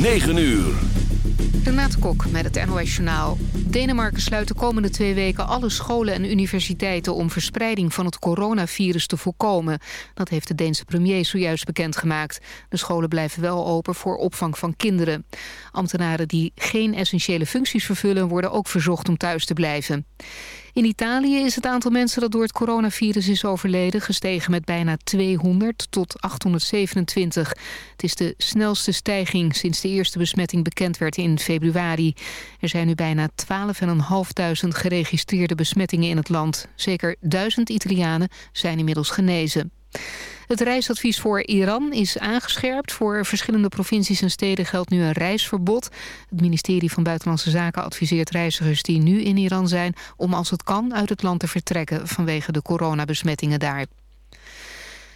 9 uur. Renate Kok met het NOS Journaal. Denemarken sluit de komende twee weken alle scholen en universiteiten... om verspreiding van het coronavirus te voorkomen. Dat heeft de Deense premier zojuist bekendgemaakt. De scholen blijven wel open voor opvang van kinderen. Ambtenaren die geen essentiële functies vervullen... worden ook verzocht om thuis te blijven. In Italië is het aantal mensen dat door het coronavirus is overleden... gestegen met bijna 200 tot 827. Het is de snelste stijging sinds de eerste besmetting bekend werd in februari. Er zijn nu bijna 12.500 geregistreerde besmettingen in het land. Zeker duizend Italianen zijn inmiddels genezen. Het reisadvies voor Iran is aangescherpt. Voor verschillende provincies en steden geldt nu een reisverbod. Het ministerie van Buitenlandse Zaken adviseert reizigers die nu in Iran zijn... om als het kan uit het land te vertrekken vanwege de coronabesmettingen daar.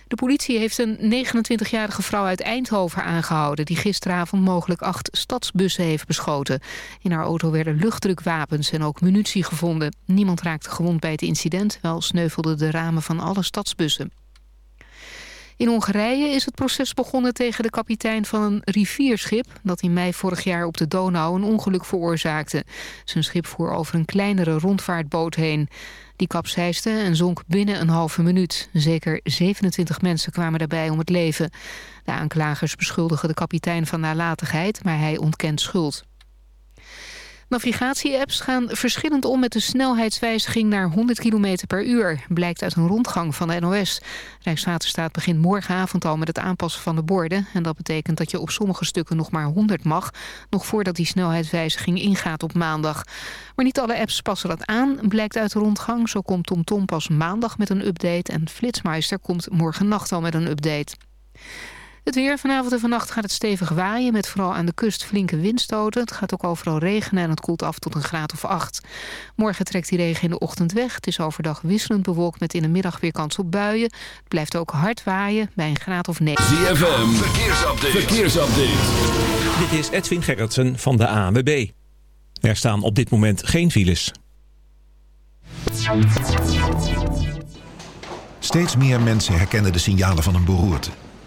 De politie heeft een 29-jarige vrouw uit Eindhoven aangehouden... die gisteravond mogelijk acht stadsbussen heeft beschoten. In haar auto werden luchtdrukwapens en ook munitie gevonden. Niemand raakte gewond bij het incident... wel sneuvelden de ramen van alle stadsbussen. In Hongarije is het proces begonnen tegen de kapitein van een rivierschip... dat in mei vorig jaar op de Donau een ongeluk veroorzaakte. Zijn schip voer over een kleinere rondvaartboot heen. Die kapseisde en zonk binnen een halve minuut. Zeker 27 mensen kwamen daarbij om het leven. De aanklagers beschuldigen de kapitein van nalatigheid, maar hij ontkent schuld. Navigatie-apps gaan verschillend om met de snelheidswijziging naar 100 km per uur, blijkt uit een rondgang van de NOS. Rijkswaterstaat begint morgenavond al met het aanpassen van de borden en dat betekent dat je op sommige stukken nog maar 100 mag, nog voordat die snelheidswijziging ingaat op maandag. Maar niet alle apps passen dat aan, blijkt uit de rondgang. Zo komt TomTom pas maandag met een update en Flitsmeister komt morgen nacht al met een update. Het weer vanavond en vannacht gaat het stevig waaien... met vooral aan de kust flinke windstoten. Het gaat ook overal regenen en het koelt af tot een graad of acht. Morgen trekt die regen in de ochtend weg. Het is overdag wisselend bewolkt met in de middag weer kans op buien. Het blijft ook hard waaien bij een graad of negen. ZFM, verkeersupdate. verkeersupdate. Dit is Edwin Gerritsen van de ANWB. Er staan op dit moment geen files. Steeds meer mensen herkennen de signalen van een beroerte.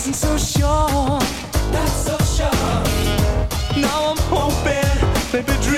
wasn't so sure. Not so sure. Now I'm hoping, baby.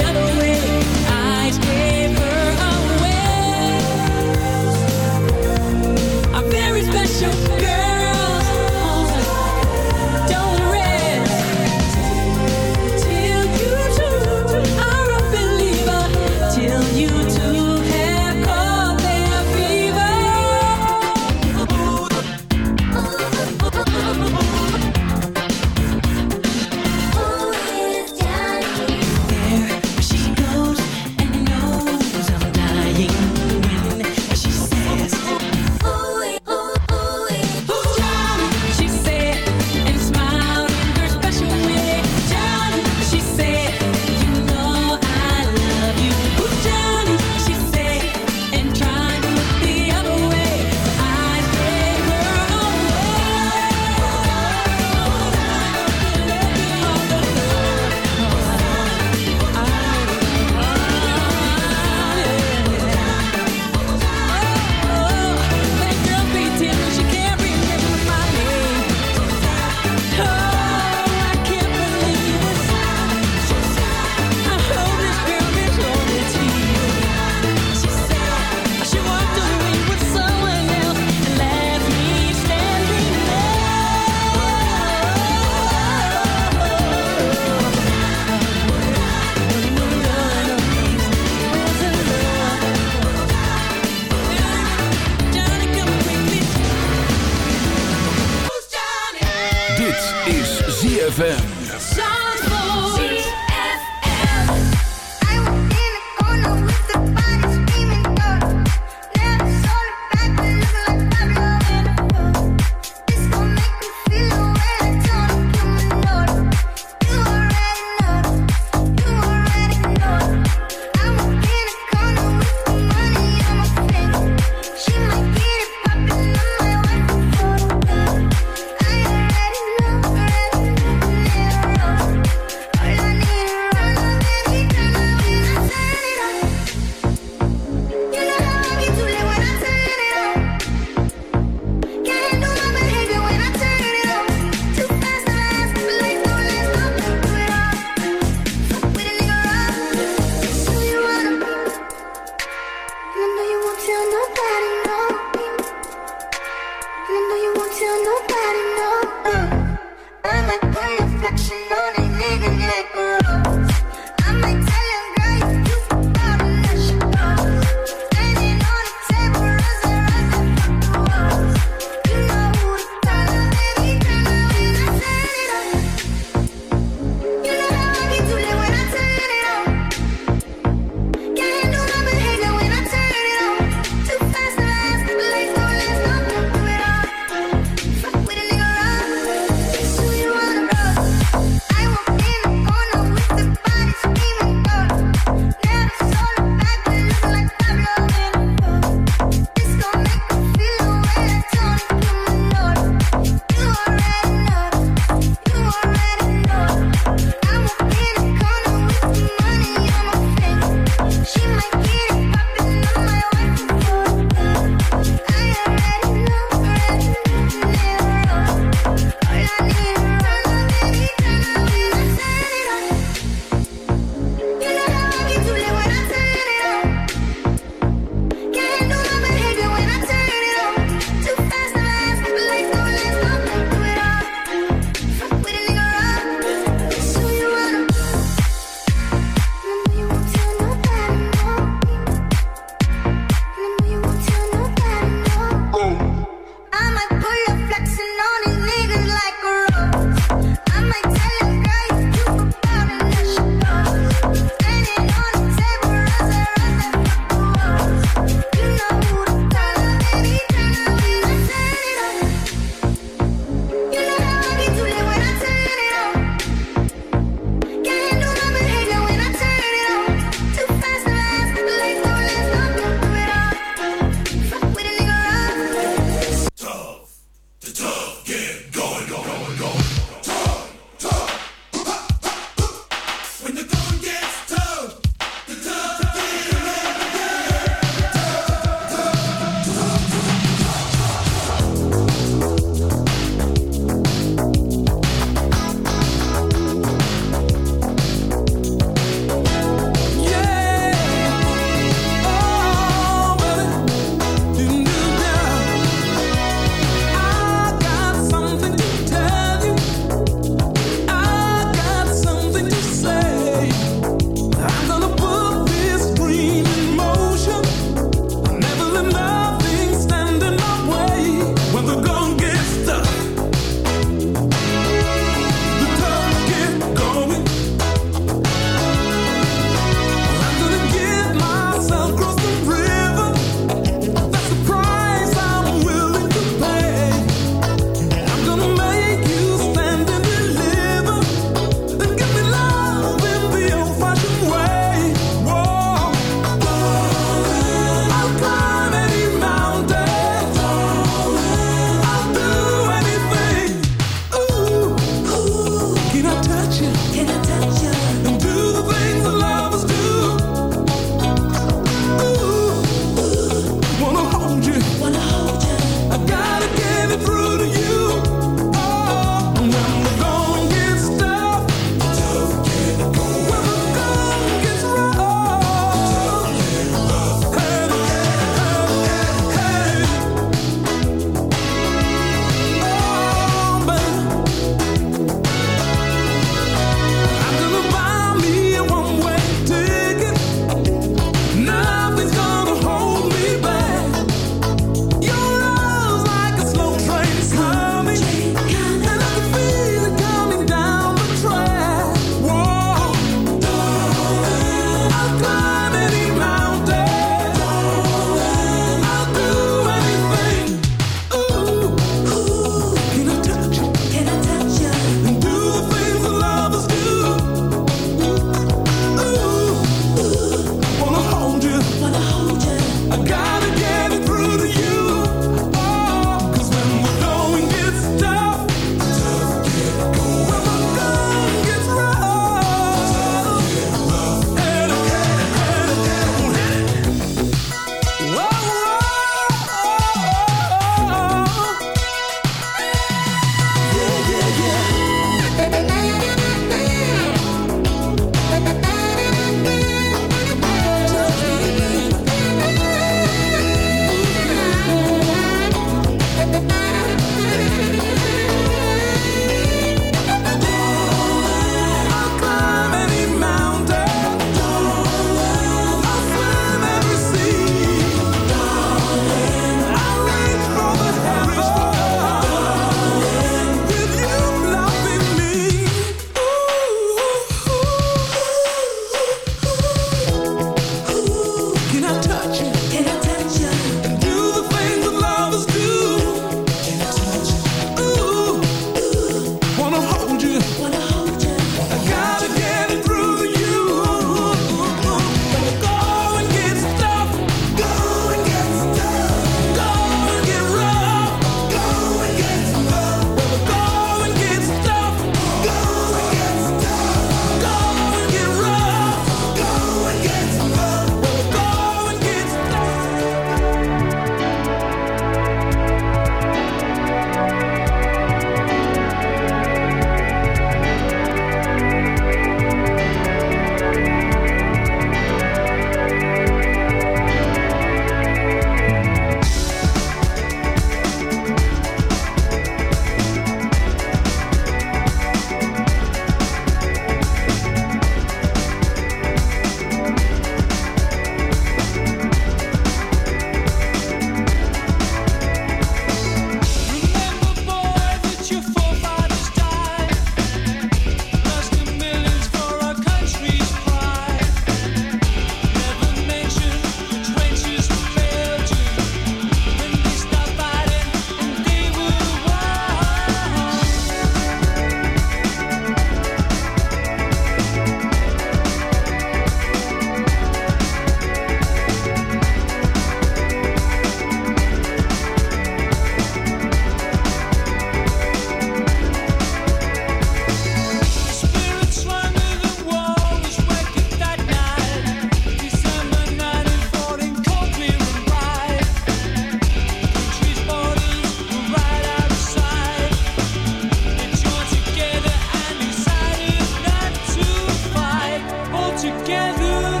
together.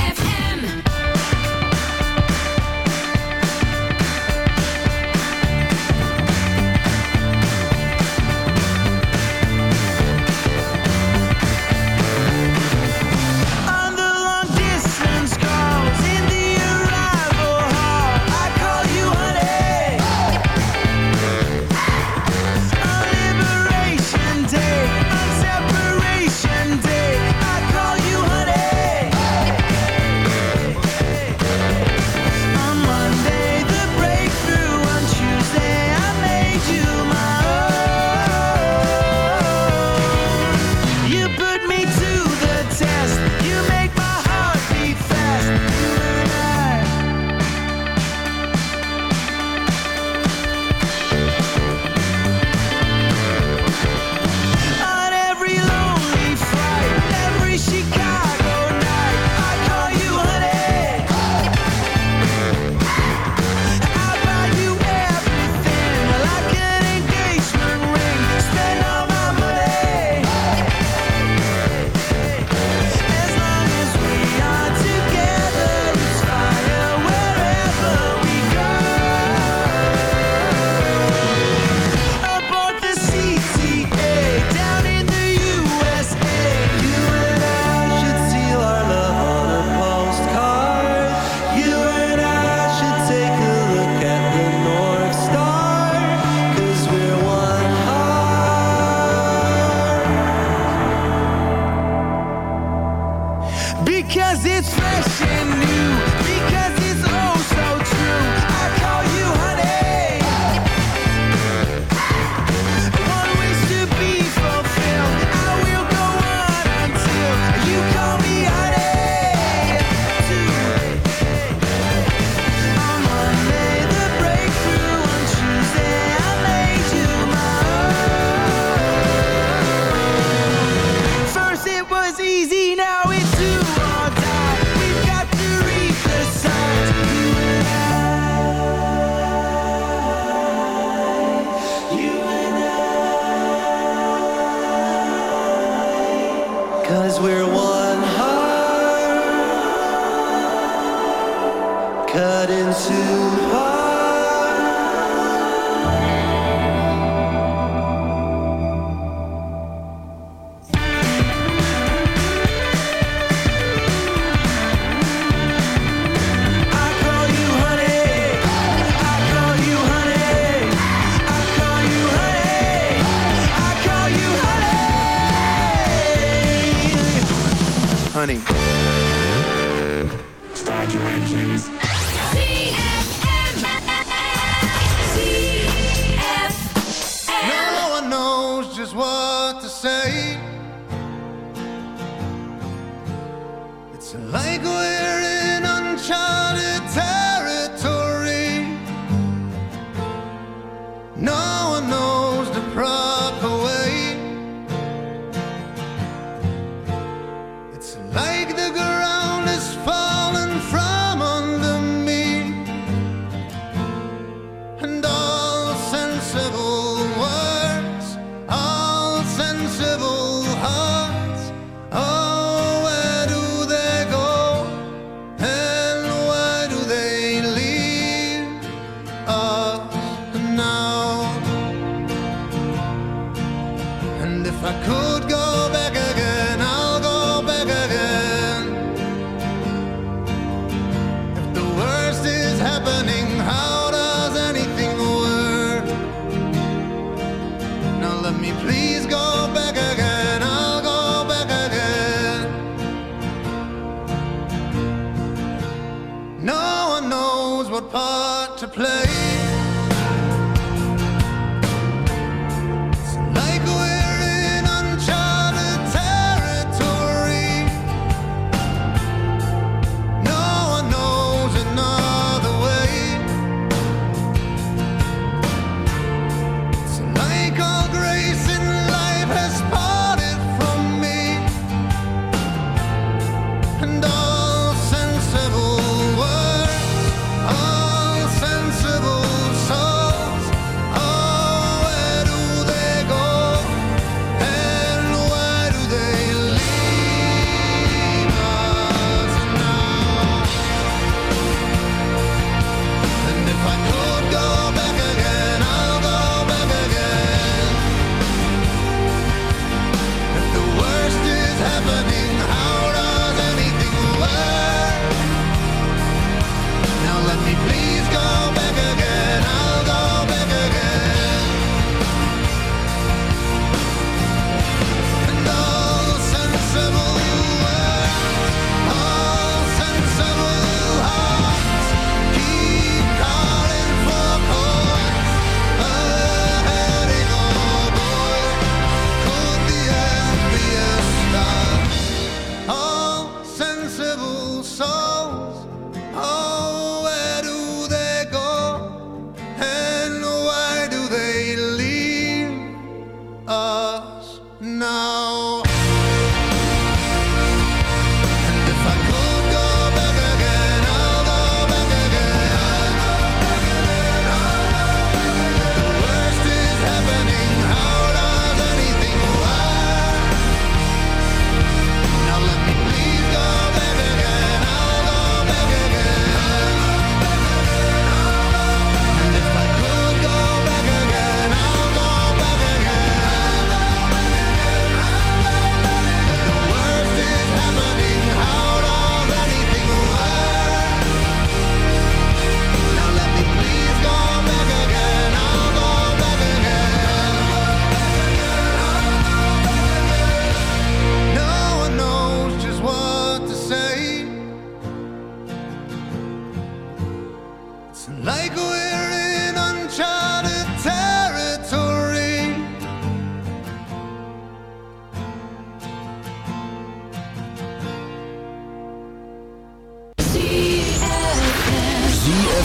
It's like we're in uncharted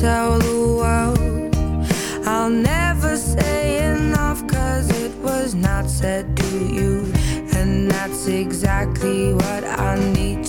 tell the world. I'll never say enough cause it was not said to you. And that's exactly what I need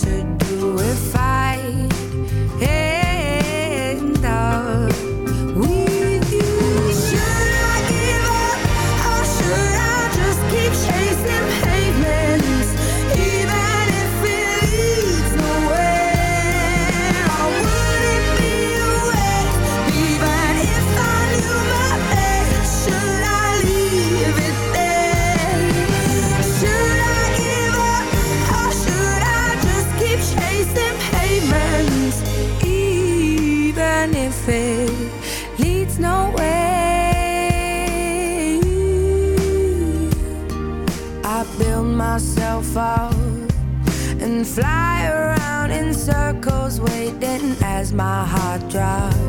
as my heart drops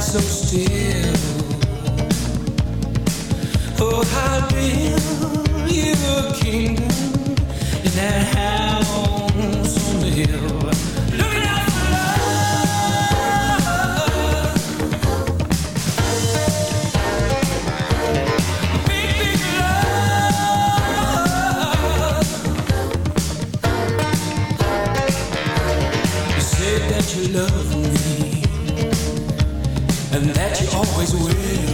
so still. Oh, I build you a kingdom in that house. always will.